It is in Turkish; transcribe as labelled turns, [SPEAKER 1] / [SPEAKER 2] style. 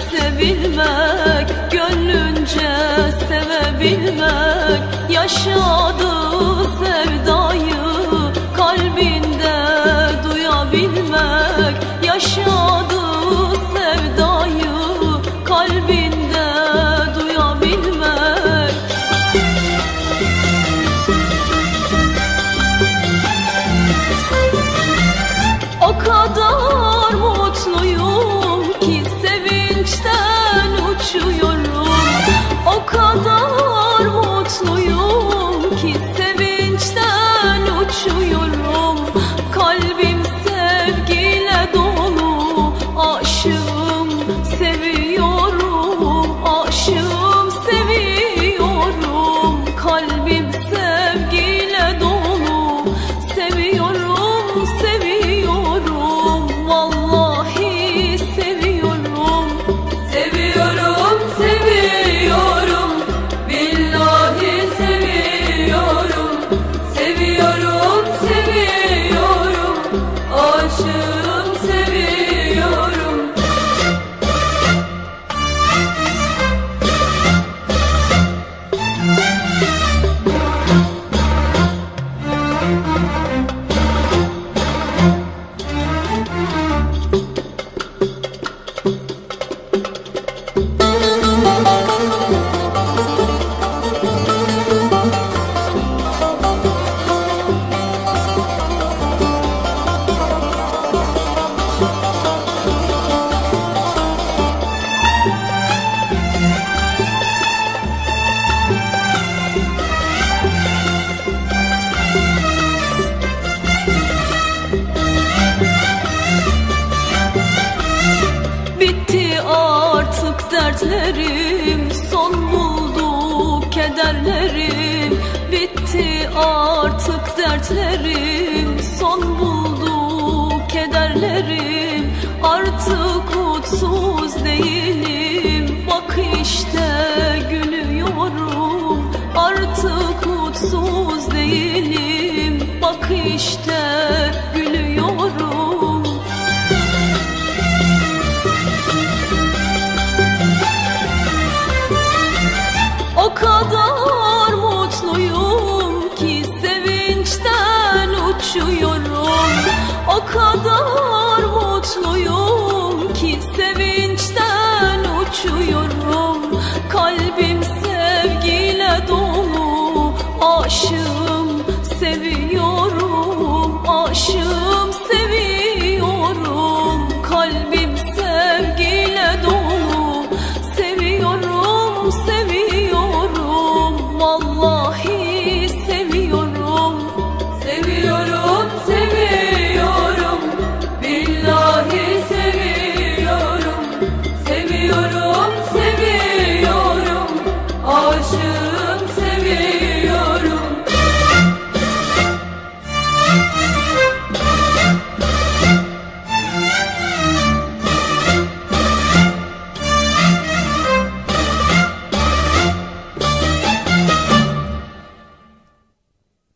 [SPEAKER 1] işte buldu kederlerim Bitti artık dertlerim. Son buldu kederlerim. Artık mutsuz değilim. Bak işte gülüyorum. Artık mutsuz değilim. Bak işte kadar mutluyum ki sevinçten uçuyorum. O kadar mutluyum ki sevinçten uçuyorum. Kalbim sevgiyle dolu aşığım seviyorum aşığım